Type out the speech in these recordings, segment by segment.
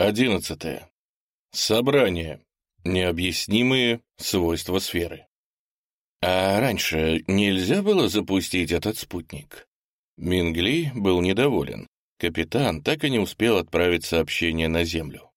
Одиннадцатое. Собрание. Необъяснимые свойства сферы. А раньше нельзя было запустить этот спутник? Мингли был недоволен. Капитан так и не успел отправить сообщение на Землю.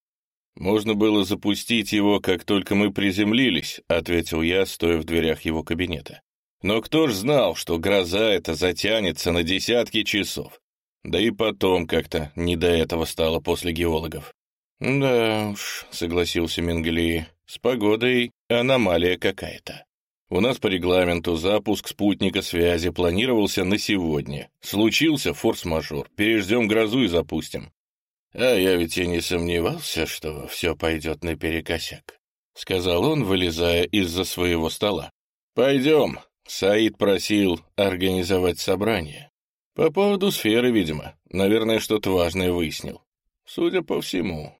«Можно было запустить его, как только мы приземлились», — ответил я, стоя в дверях его кабинета. «Но кто ж знал, что гроза эта затянется на десятки часов? Да и потом как-то не до этого стало после геологов». «Да уж», — согласился Менгли, — «с погодой аномалия какая-то. У нас по регламенту запуск спутника связи планировался на сегодня. Случился форс-мажор, переждем грозу и запустим». «А я ведь и не сомневался, что все пойдет наперекосяк», — сказал он, вылезая из-за своего стола. «Пойдем», — Саид просил организовать собрание. «По поводу сферы, видимо. Наверное, что-то важное выяснил. Судя по всему,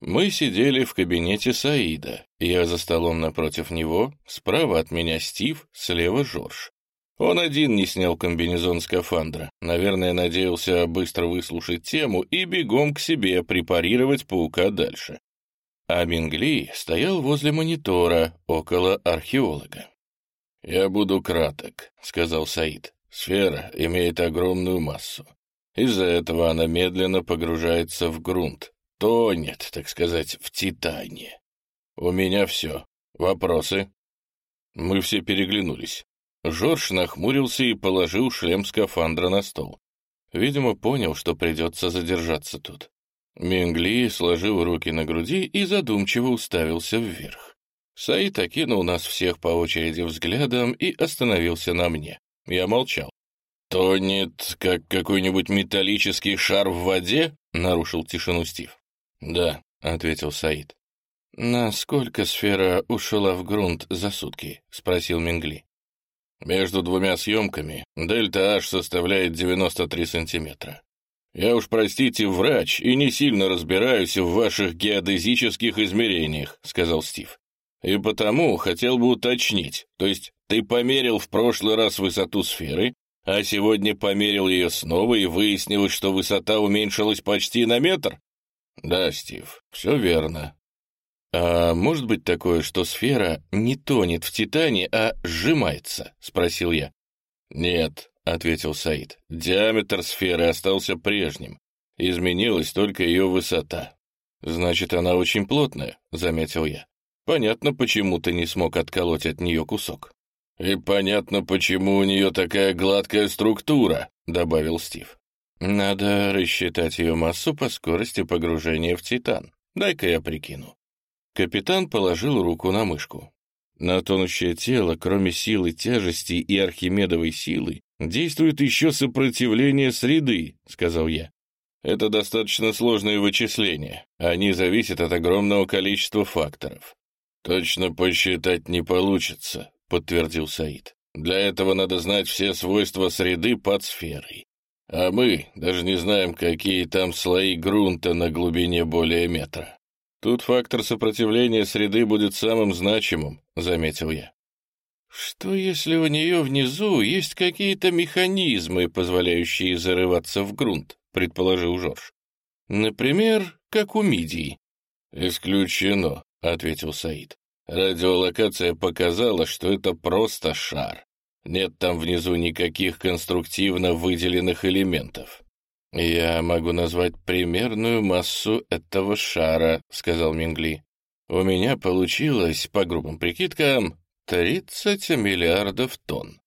мы сидели в кабинете Саида. Я за столом напротив него, справа от меня Стив, слева Жорж. Он один не снял комбинезон скафандра. Наверное, надеялся быстро выслушать тему и бегом к себе препарировать паука дальше. А Бингли стоял возле монитора, около археолога. «Я буду краток», — сказал Саид. «Сфера имеет огромную массу. Из-за этого она медленно погружается в грунт, тонет, так сказать, в Титане. У меня все. Вопросы?» Мы все переглянулись. Жорж нахмурился и положил шлем скафандра на стол. Видимо, понял, что придется задержаться тут. Мингли сложил руки на груди и задумчиво уставился вверх. Саид окинул нас всех по очереди взглядом и остановился на мне. Я молчал. «Тонет, как какой-нибудь металлический шар в воде?» — нарушил тишину Стив. «Да», — ответил Саид. «Насколько сфера ушла в грунт за сутки?» — спросил Мингли. «Между двумя съемками дельта H составляет 93 сантиметра. Я уж, простите, врач и не сильно разбираюсь в ваших геодезических измерениях», — сказал Стив. «И потому хотел бы уточнить, то есть ты померил в прошлый раз высоту сферы, а сегодня померил ее снова и выяснилось, что высота уменьшилась почти на метр?» «Да, Стив, все верно». «А может быть такое, что сфера не тонет в Титане, а сжимается?» — спросил я. «Нет», — ответил Саид, — «диаметр сферы остался прежним. Изменилась только ее высота». «Значит, она очень плотная», — заметил я. «Понятно, почему ты не смог отколоть от нее кусок». «И понятно, почему у нее такая гладкая структура», — добавил Стив. Надо рассчитать ее массу по скорости погружения в Титан. Дай-ка я прикину. Капитан положил руку на мышку. На тонущее тело, кроме силы тяжести и архимедовой силы, действует еще сопротивление среды, сказал я. Это достаточно сложные вычисления. Они зависят от огромного количества факторов. Точно посчитать не получится, подтвердил Саид. Для этого надо знать все свойства среды под сферой. А мы даже не знаем, какие там слои грунта на глубине более метра. Тут фактор сопротивления среды будет самым значимым, заметил я. Что если у нее внизу есть какие-то механизмы, позволяющие зарываться в грунт, предположил Жорж. Например, как у мидий. Исключено, ответил Саид. Радиолокация показала, что это просто шар. Нет там внизу никаких конструктивно выделенных элементов. «Я могу назвать примерную массу этого шара», — сказал Мингли. «У меня получилось, по грубым прикидкам, 30 миллиардов тонн.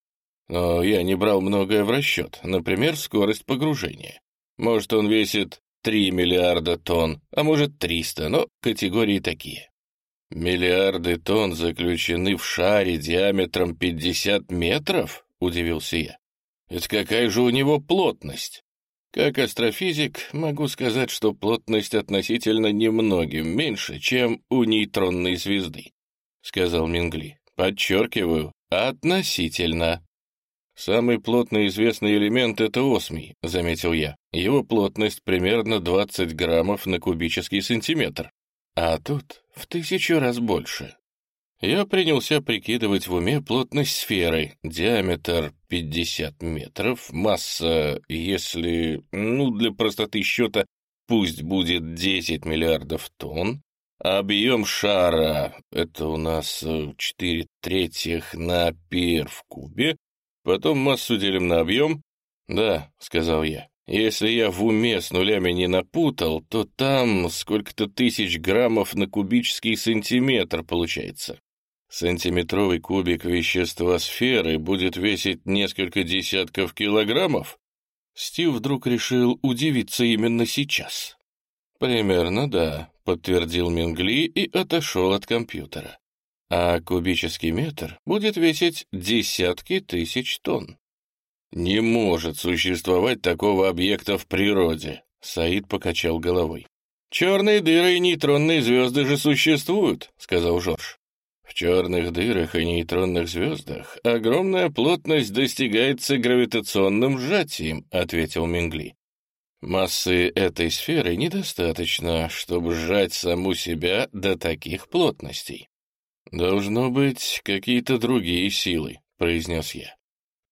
Но я не брал многое в расчет, например, скорость погружения. Может, он весит 3 миллиарда тонн, а может, 300, но категории такие. «Миллиарды тонн заключены в шаре диаметром 50 метров?» — удивился я. «Это какая же у него плотность?» Как астрофизик могу сказать, что плотность относительно немногим меньше, чем у нейтронной звезды, — сказал Мингли. Подчеркиваю, относительно. Самый плотный известный элемент — это осмий, — заметил я. Его плотность примерно 20 граммов на кубический сантиметр. А тут в тысячу раз больше. Я принялся прикидывать в уме плотность сферы, диаметр 50 метров, масса, если, ну, для простоты счета, пусть будет 10 миллиардов тонн, объем шара — это у нас 4 третьих на пир в кубе, потом массу делим на объем. Да, — сказал я, — если я в уме с нулями не напутал, то там сколько-то тысяч граммов на кубический сантиметр получается. Сантиметровый кубик вещества сферы будет весить несколько десятков килограммов? Стив вдруг решил удивиться именно сейчас. «Примерно, да», — подтвердил Мингли и отошел от компьютера. «А кубический метр будет весить десятки тысяч тонн». «Не может существовать такого объекта в природе», — Саид покачал головой. «Черные дыры и нейтронные звезды же существуют», — сказал Жорж. В черных дырах и нейтронных звездах огромная плотность достигается гравитационным сжатием, ответил Мингли. Массы этой сферы недостаточно, чтобы сжать саму себя до таких плотностей. «Должно быть какие-то другие силы», — произнес я.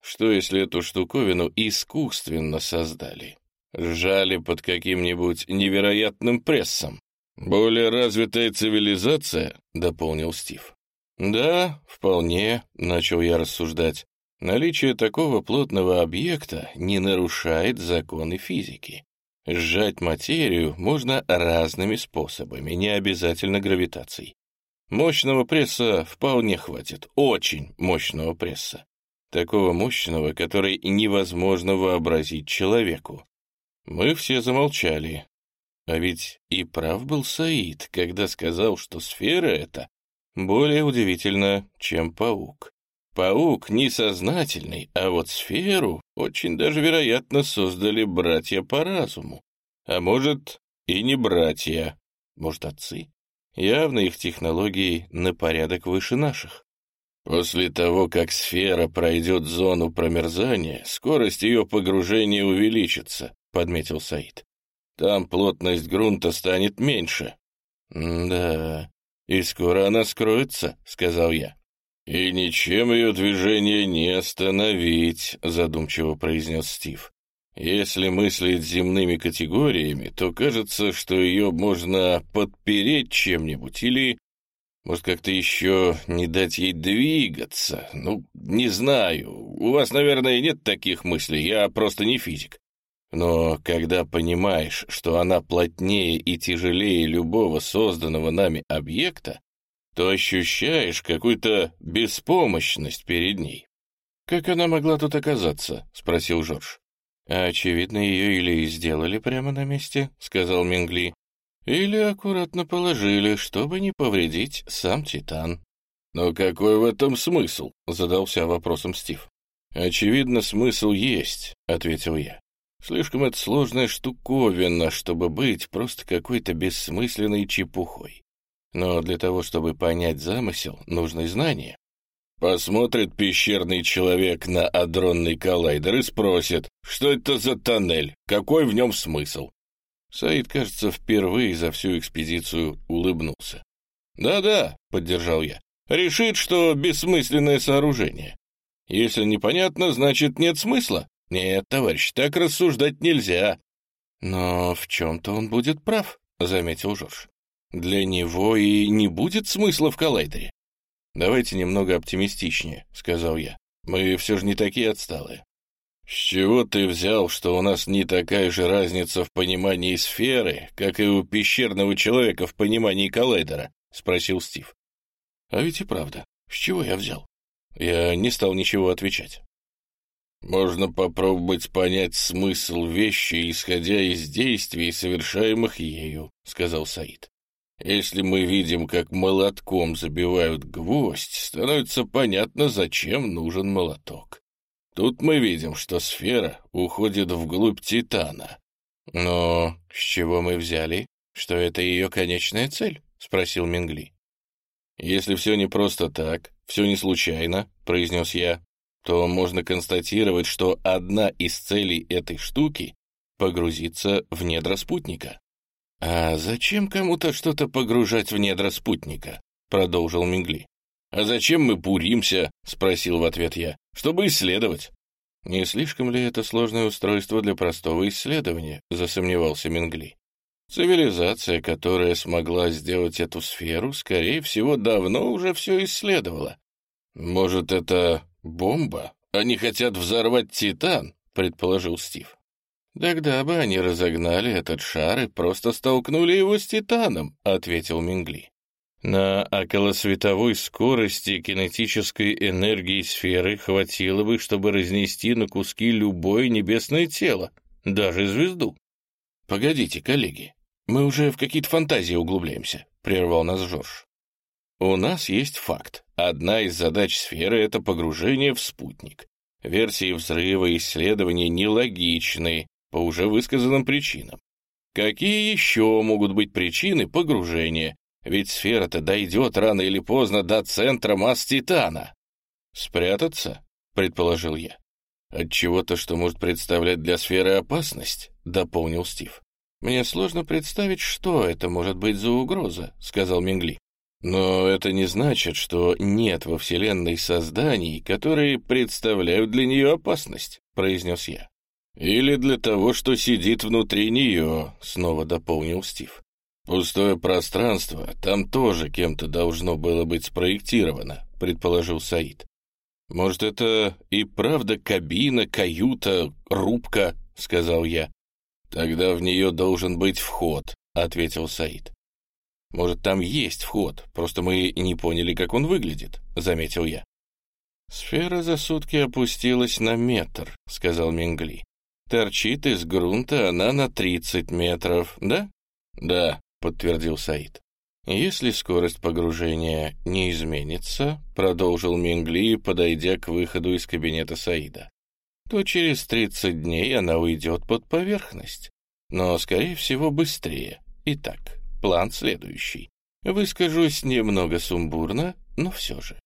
«Что, если эту штуковину искусственно создали? Сжали под каким-нибудь невероятным прессом?» «Более развитая цивилизация», — дополнил Стив. «Да, вполне», — начал я рассуждать. «Наличие такого плотного объекта не нарушает законы физики. Сжать материю можно разными способами, не обязательно гравитацией. Мощного пресса вполне хватит, очень мощного пресса. Такого мощного, который невозможно вообразить человеку. Мы все замолчали. А ведь и прав был Саид, когда сказал, что сфера эта более удивительно, чем паук. Паук несознательный, а вот сферу очень даже вероятно создали братья по разуму. А может, и не братья, может, отцы. Явно их технологии на порядок выше наших. После того, как сфера пройдет зону промерзания, скорость ее погружения увеличится, — подметил Саид. Там плотность грунта станет меньше. да, «И скоро она скроется», — сказал я. «И ничем ее движение не остановить», — задумчиво произнес Стив. «Если мыслить земными категориями, то кажется, что ее можно подпереть чем-нибудь или, может, как-то еще не дать ей двигаться. Ну, не знаю. У вас, наверное, нет таких мыслей, я просто не физик. Но когда понимаешь, что она плотнее и тяжелее любого созданного нами объекта, то ощущаешь какую-то беспомощность перед ней. «Как она могла тут оказаться?» — спросил Жорж. «А, «Очевидно, ее или сделали прямо на месте», — сказал Мингли, «или аккуратно положили, чтобы не повредить сам Титан». «Но какой в этом смысл?» — задался вопросом Стив. «Очевидно, смысл есть», — ответил я. Слишком это сложная штуковина, чтобы быть просто какой-то бессмысленной чепухой. Но для того, чтобы понять замысел, нужны знания. Посмотрит пещерный человек на адронный коллайдер и спросит, что это за тоннель, какой в нем смысл. Саид, кажется, впервые за всю экспедицию улыбнулся. «Да-да», — поддержал я, — «решит, что бессмысленное сооружение. Если непонятно, значит, нет смысла. «Нет, товарищ, так рассуждать нельзя». «Но в чем-то он будет прав», — заметил Жорж. «Для него и не будет смысла в коллайдере». «Давайте немного оптимистичнее», — сказал я. «Мы все же не такие отсталые». «С чего ты взял, что у нас не такая же разница в понимании сферы, как и у пещерного человека в понимании коллайдера?» — спросил Стив. «А ведь и правда. С чего я взял?» Я не стал ничего отвечать. Можно попробовать понять смысл вещи, исходя из действий, совершаемых ею, — сказал Саид. Если мы видим, как молотком забивают гвоздь, становится понятно, зачем нужен молоток. Тут мы видим, что сфера уходит вглубь Титана. Но с чего мы взяли, что это ее конечная цель? — спросил Мингли. «Если все не просто так, все не случайно», — произнес я, то можно констатировать, что одна из целей этой штуки — погрузиться в недра спутника. «А зачем кому-то что-то погружать в недра спутника?» — продолжил Мингли. «А зачем мы буримся?» — спросил в ответ я. «Чтобы исследовать». «Не слишком ли это сложное устройство для простого исследования?» — засомневался Мингли. Цивилизация, которая смогла сделать эту сферу, скорее всего, давно уже все исследовала. Может, это бомба? Они хотят взорвать Титан, предположил Стив. «Тогда бы они разогнали этот шар и просто столкнули его с Титаном», — ответил Мингли. На околосветовой скорости кинетической энергии сферы хватило бы, чтобы разнести на куски любое небесное тело, даже звезду. «Погодите, коллеги, мы уже в какие-то фантазии углубляемся», — прервал нас Жорж. «У нас есть факт. Одна из задач сферы — это погружение в спутник. Версии взрыва и исследования нелогичны по уже высказанным причинам. Какие еще могут быть причины погружения? Ведь сфера-то дойдет рано или поздно до центра масс Титана. Спрятаться, предположил я. От чего-то, что может представлять для сферы опасность, дополнил Стив. Мне сложно представить, что это может быть за угроза, сказал Мингли. Но это не значит, что нет во Вселенной созданий, которые представляют для нее опасность, произнес я. Или для того, что сидит внутри нее, снова дополнил Стив. «Пустое пространство там тоже кем-то должно было быть спроектировано», — предположил Саид. «Может, это и правда кабина, каюта, рубка?» — сказал я. «Тогда в нее должен быть вход», — ответил Саид. «Может, там есть вход, просто мы не поняли, как он выглядит», — заметил я. «Сфера за сутки опустилась на метр», — сказал Мингли. «Торчит из грунта она на тридцать метров, да?» «Да», — подтвердил Саид. «Если скорость погружения не изменится», — продолжил Мингли, подойдя к выходу из кабинета Саида, «то через 30 дней она уйдет под поверхность, но, скорее всего, быстрее. Итак, план следующий. Выскажусь немного сумбурно, но все же.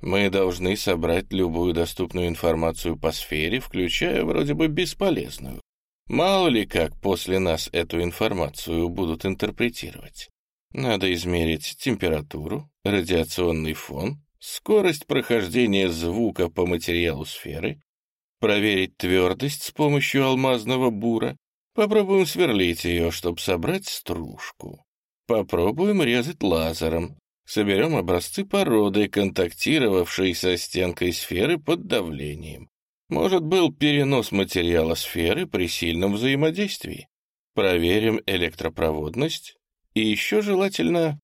Мы должны собрать любую доступную информацию по сфере, включая вроде бы бесполезную, Мало ли как после нас эту информацию будут интерпретировать. Надо измерить температуру, радиационный фон, скорость прохождения звука по материалу сферы, проверить твердость с помощью алмазного бура, попробуем сверлить ее, чтобы собрать стружку. Попробуем резать лазером, соберем образцы породы, контактировавшей со стенкой сферы под давлением. Может, был перенос материала сферы при сильном взаимодействии. Проверим электропроводность. И еще желательно...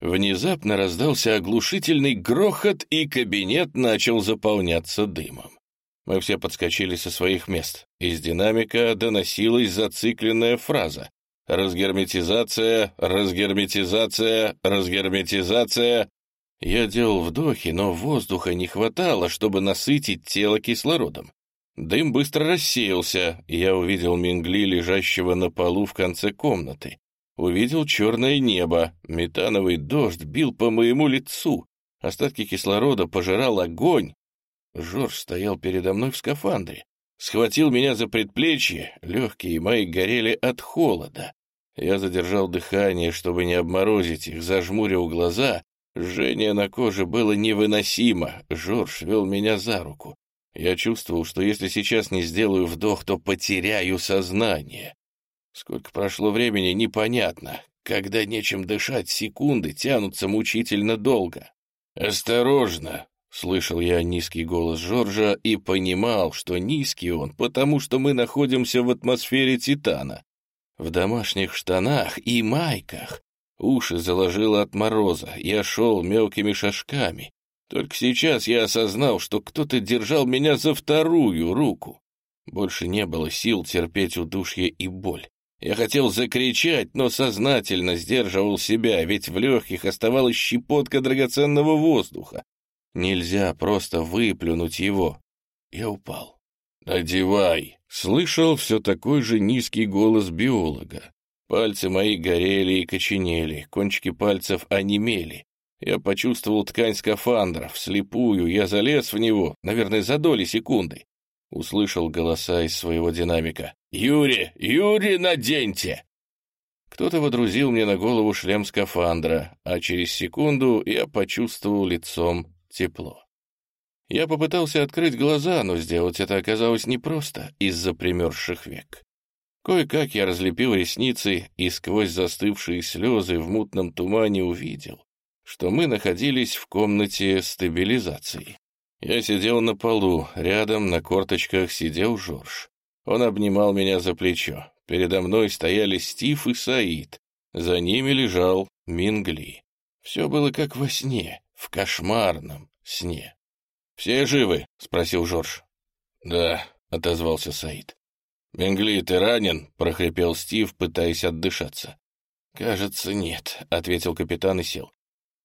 Внезапно раздался оглушительный грохот, и кабинет начал заполняться дымом. Мы все подскочили со своих мест. Из динамика доносилась зацикленная фраза. «Разгерметизация, разгерметизация, разгерметизация». Я делал вдохи, но воздуха не хватало, чтобы насытить тело кислородом. Дым быстро рассеялся, я увидел Мингли, лежащего на полу в конце комнаты. Увидел черное небо, метановый дождь бил по моему лицу, остатки кислорода пожирал огонь. Жорж стоял передо мной в скафандре, схватил меня за предплечье, легкие мои горели от холода. Я задержал дыхание, чтобы не обморозить их, зажмурил глаза Жжение на коже было невыносимо. Жорж вел меня за руку. Я чувствовал, что если сейчас не сделаю вдох, то потеряю сознание. Сколько прошло времени, непонятно. Когда нечем дышать, секунды тянутся мучительно долго. «Осторожно!» — слышал я низкий голос Жоржа и понимал, что низкий он, потому что мы находимся в атмосфере Титана. В домашних штанах и майках, Уши заложило от мороза, я шел мелкими шажками. Только сейчас я осознал, что кто-то держал меня за вторую руку. Больше не было сил терпеть удушье и боль. Я хотел закричать, но сознательно сдерживал себя, ведь в легких оставалась щепотка драгоценного воздуха. Нельзя просто выплюнуть его. Я упал. «Одевай!» — слышал все такой же низкий голос биолога. Пальцы мои горели и коченели, кончики пальцев онемели. Я почувствовал ткань скафандра, вслепую, я залез в него, наверное, за доли секунды. Услышал голоса из своего динамика. «Юрий! Юрий, наденьте!» Кто-то водрузил мне на голову шлем скафандра, а через секунду я почувствовал лицом тепло. Я попытался открыть глаза, но сделать это оказалось непросто из-за примерзших век. Кое-как я разлепил ресницы и сквозь застывшие слезы в мутном тумане увидел, что мы находились в комнате стабилизации. Я сидел на полу, рядом на корточках сидел Жорж. Он обнимал меня за плечо. Передо мной стояли Стив и Саид. За ними лежал Мингли. Все было как во сне, в кошмарном сне. «Все живы?» — спросил Жорж. «Да», — отозвался Саид. «Мингли, ты ранен?» — прохрипел Стив, пытаясь отдышаться. «Кажется, нет», — ответил капитан и сел.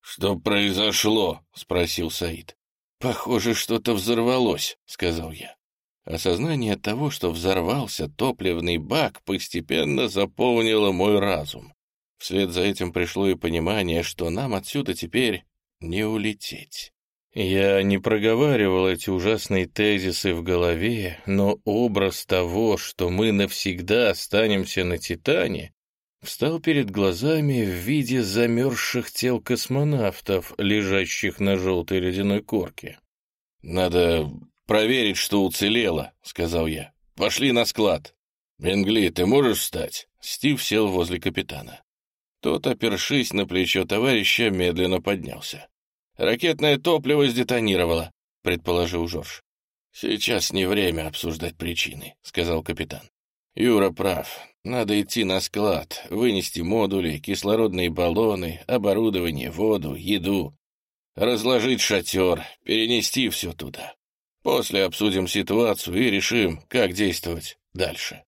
«Что произошло?» — спросил Саид. «Похоже, что-то взорвалось», — сказал я. Осознание того, что взорвался топливный бак, постепенно заполнило мой разум. Вслед за этим пришло и понимание, что нам отсюда теперь не улететь. Я не проговаривал эти ужасные тезисы в голове, но образ того, что мы навсегда останемся на Титане, встал перед глазами в виде замерзших тел космонавтов, лежащих на желтой ледяной корке. «Надо проверить, что уцелело», — сказал я. «Пошли на склад». «Бенгли, ты можешь встать?» Стив сел возле капитана. Тот, опершись на плечо товарища, медленно поднялся. Ракетное топливо сдетонировало, предположил Жорж. Сейчас не время обсуждать причины, сказал капитан. Юра прав. Надо идти на склад, вынести модули, кислородные баллоны, оборудование, воду, еду. Разложить шатер, перенести все туда. После обсудим ситуацию и решим, как действовать дальше.